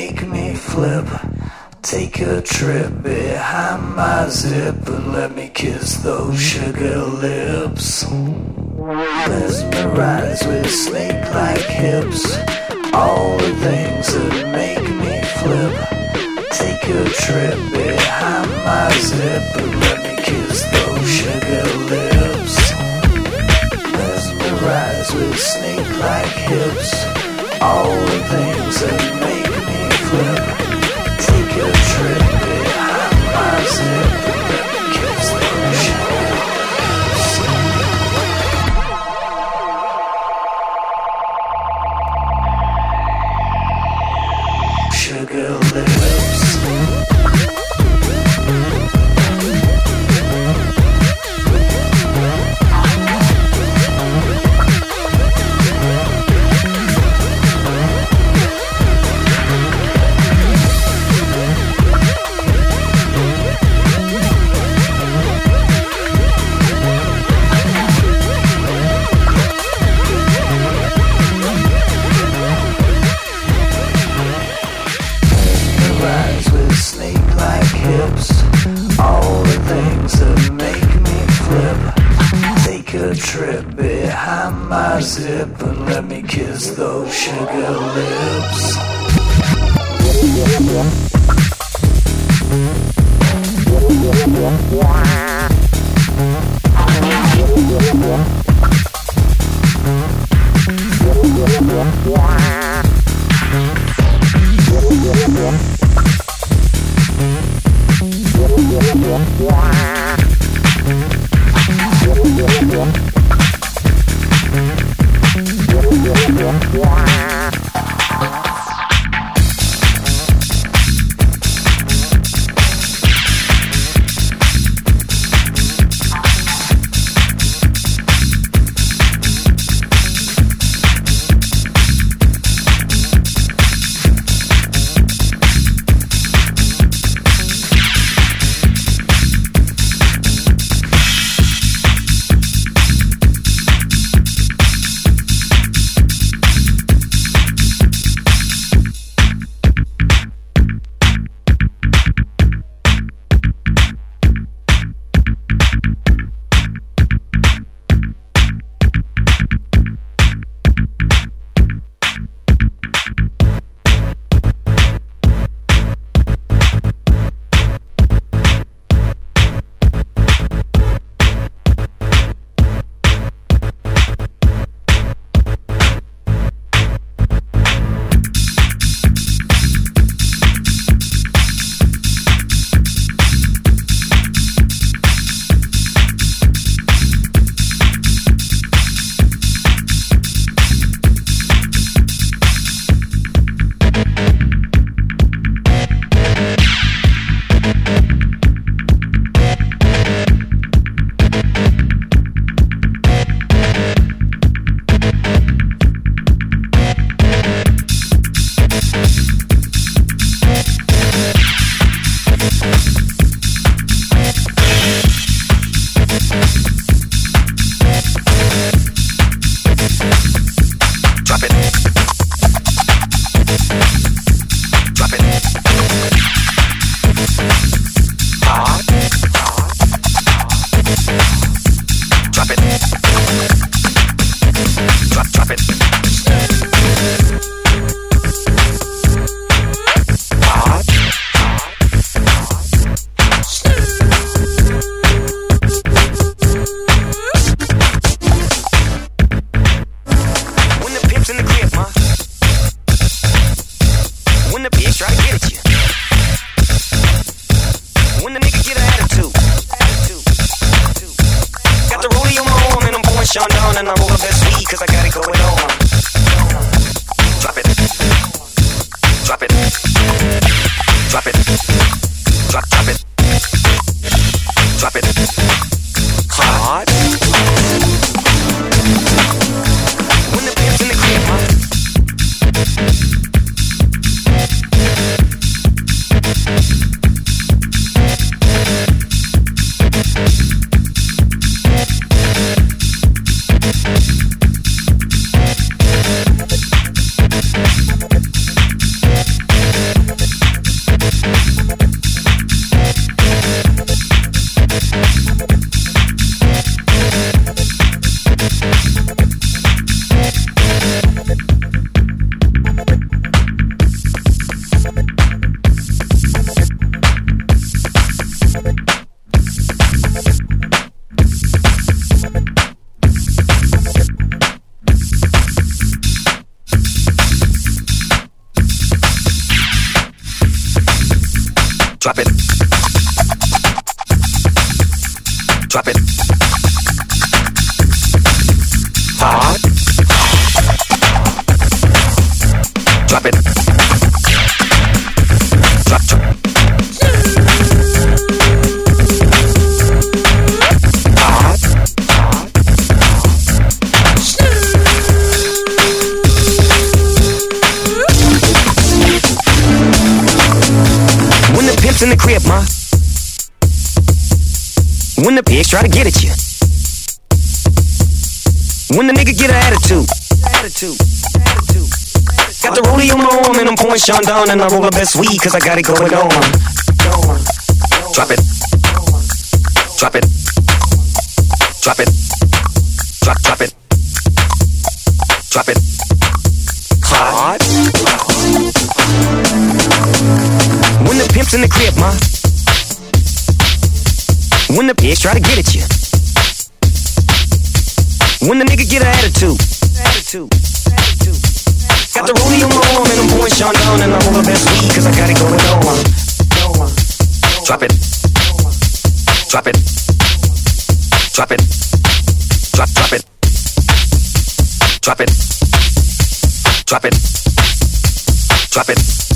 make me flip. Take a trip behind my zip and let me kiss those sugar lips. Mesmerized with snake-like hips, all the things that make me flip. Take a trip behind my zip and let me kiss those sugar lips. Mesmerized with snake-like hips, all the things that make me flip. Take a trip my zip down and I roll the best weed cause I got it going on. Drop it. Drop it. Drop, drop it. Drop it. Drop it. Drop it.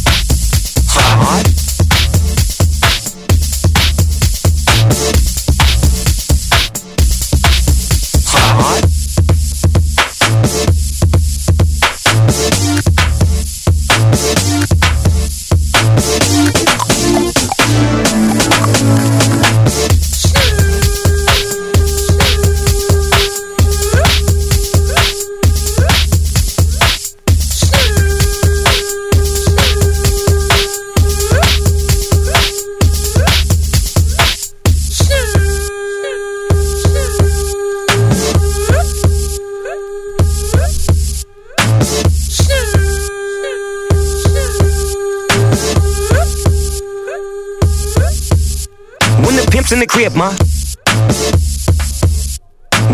In the crib, ma.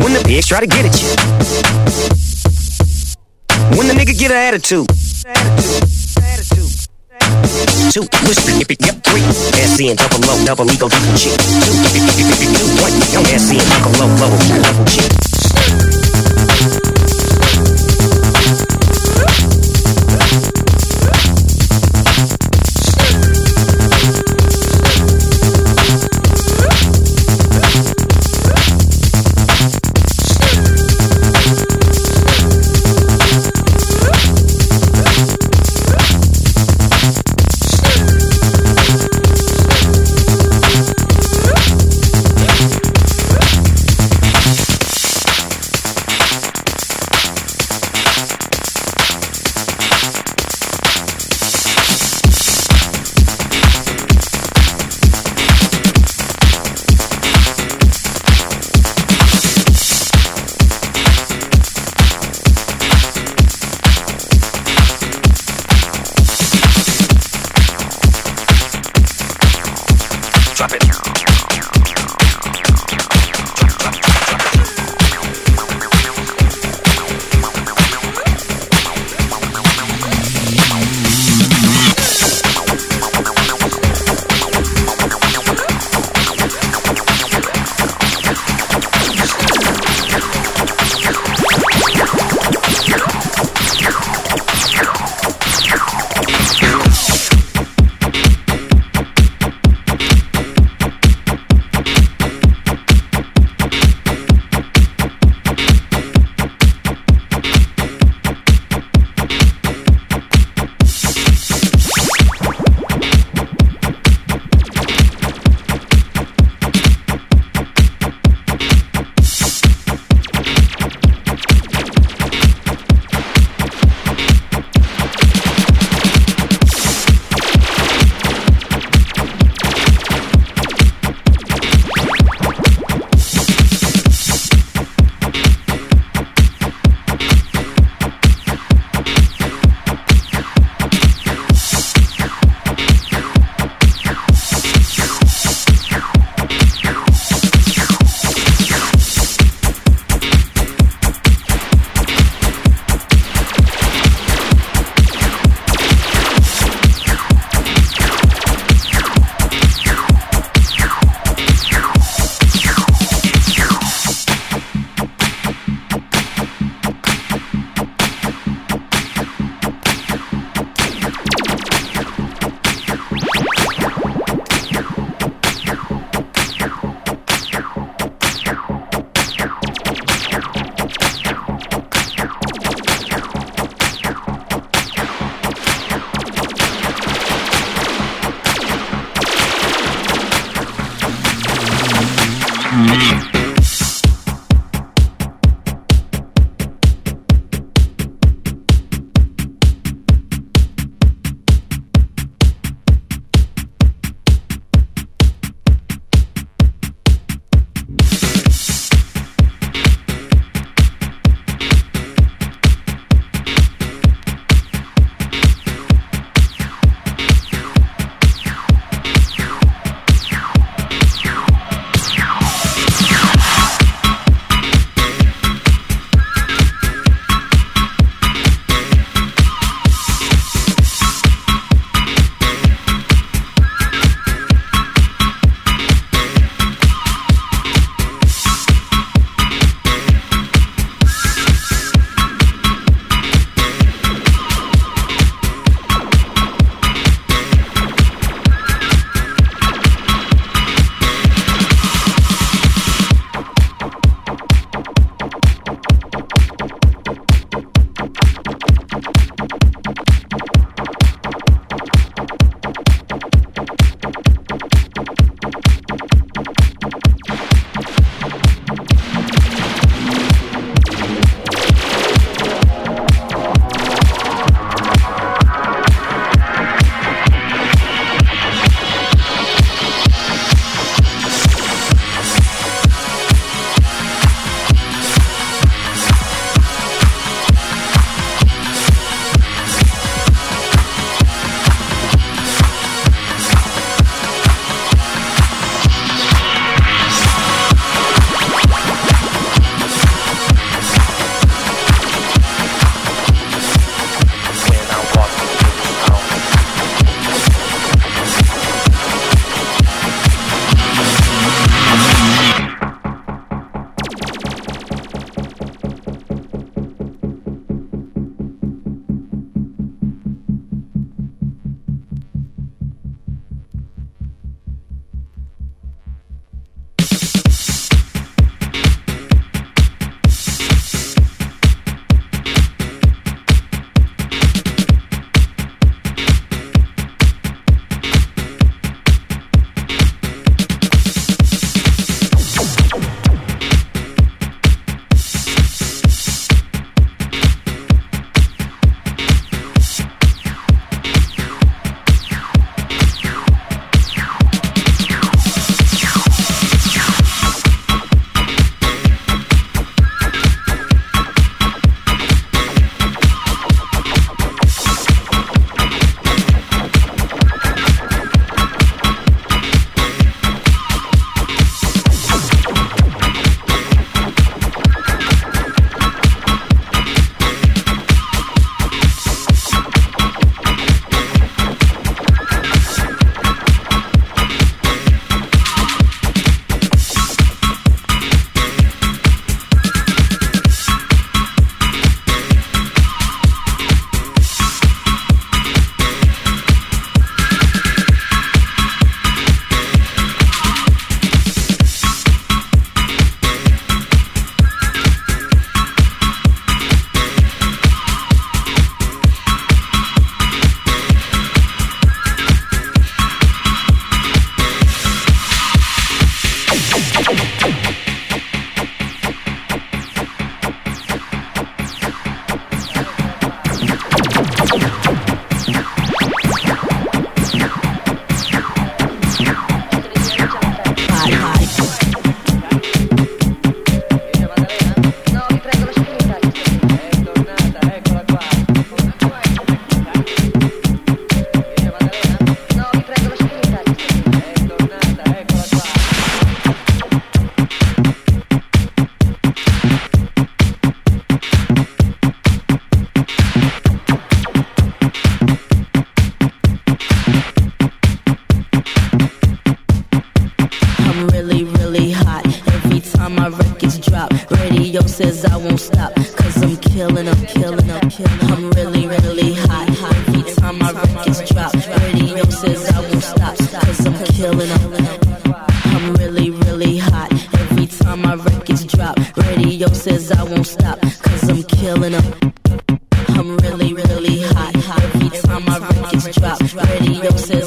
When the pigs try to get at you. When the nigga get an attitude. Two, whisper, if it, yep, three. SC and double low, double ego, double G. Two, if it, if two, one. Young and double low, low, double G.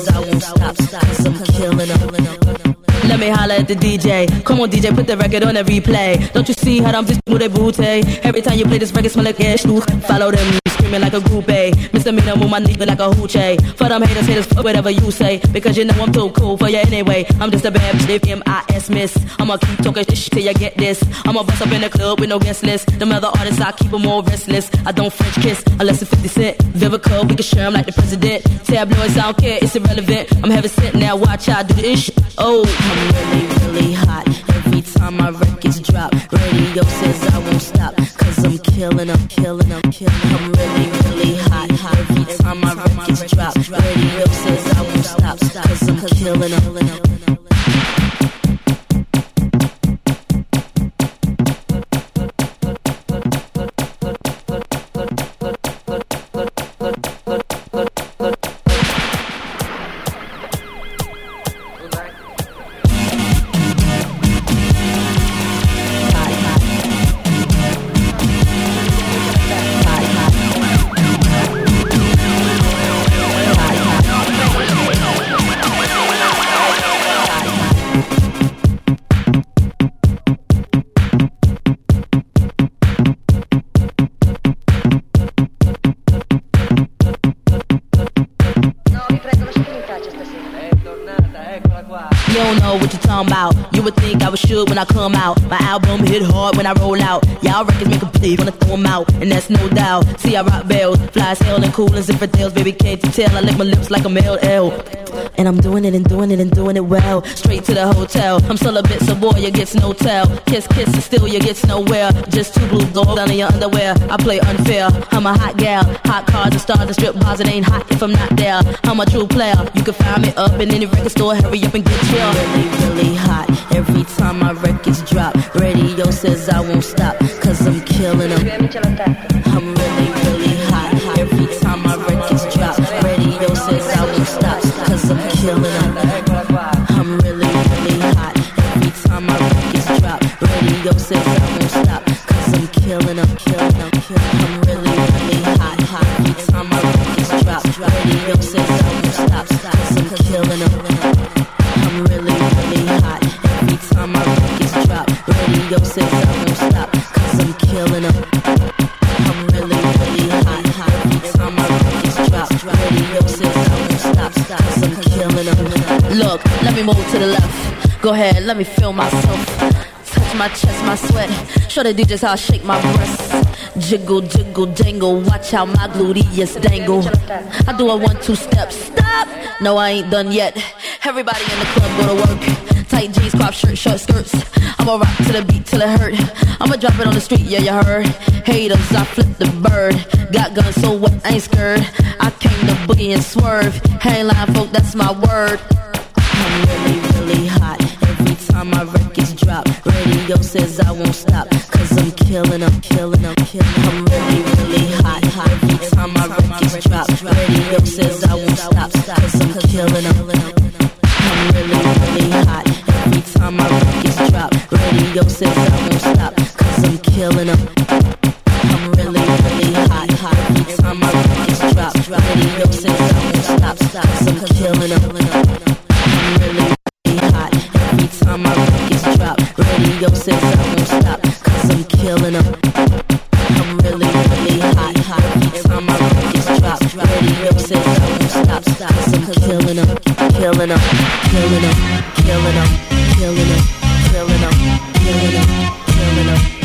I'm I'm, let me holler at the DJ. Come on, DJ, put the record on a replay. Don't you see how bitches move their booty? Every time you play this record, smell like ash. Follow them, screaming like a groupie. Mr. Move my nigga like a hoochie. For them haters, haters, fuck whatever you say. Because you know I'm too cool for you anyway. I'm just a bad bitch, M-I-S miss. I'ma keep talking shit till you get this. I'ma bust up in the club with no guest list. Them other artists, I keep them all restless. I don't French kiss unless it's 50 Cent. Vivica, we can share them like the president. Tabloids, I don't care, it's irrelevant. I'm heaven sent now, watch I do this shit. Oh, I'm really, really hot. Every time my records drop, radio says I won't stop. Cause I'm killing, I'm killing, I'm killing. I'm really, really hot. Every time my records drop, radio says I won't stop. Cause I'm killing, I'm when I come out. My album hit hard when I roll out. Y'all records make a play, wanna throw them out, and that's no doubt. See, I rock bells, fly hell and cool as tails. Baby, can't you tell? I lick my lips like a male L. And I'm doing it and doing it and doing it well. Straight to the hotel. I'm still a bit so boy, you gets no tell. Kiss, kiss, and still you gets nowhere. Just two blue dogs in your underwear. I play unfair. I'm a hot gal. Hot cars and stars and strip bars. It ain't hot if I'm not there. I'm a true player. You can find me up in any record store. Hurry up and get chill. Really, really hot. Every time my records drop, radio says I won't stop. Cause I'm killing them. I'm really, really hot. Every time my records drop, radio says I won't stop. Cause I'm killing Show the DJs how I shake my breasts. Jiggle, jiggle, dangle. Watch how my gluteus dangle. I do a one, two step. Stop! No, I ain't done yet. Everybody in the club go to work. Tight jeans, crop shirt, short skirts. I'ma rock to the beat till it hurt. I'ma drop it on the street, yeah, you heard. Haters, I flip the bird. Got guns, so what? I ain't scared. I came to boogie and swerve. Hang line, folk, that's my word. I'm really, really hot. Time my records drop, radio says I won't stop. Cause I'm killing, I'm killing, I'm killing. I'm really, really hot. hot. Every time my records drop, radio says I won't stop. Cause I'm killing, I'm I'm really, really hot. Every time my records drop, radio says I won't stop. Cause I'm killing them. I'm really, really hot. hot. Every time my records drop, radio says I won't stop. Cause I'm killing. I'm killing them, killing them, killing them, killing them, killing them, killing them, killing them, killing them.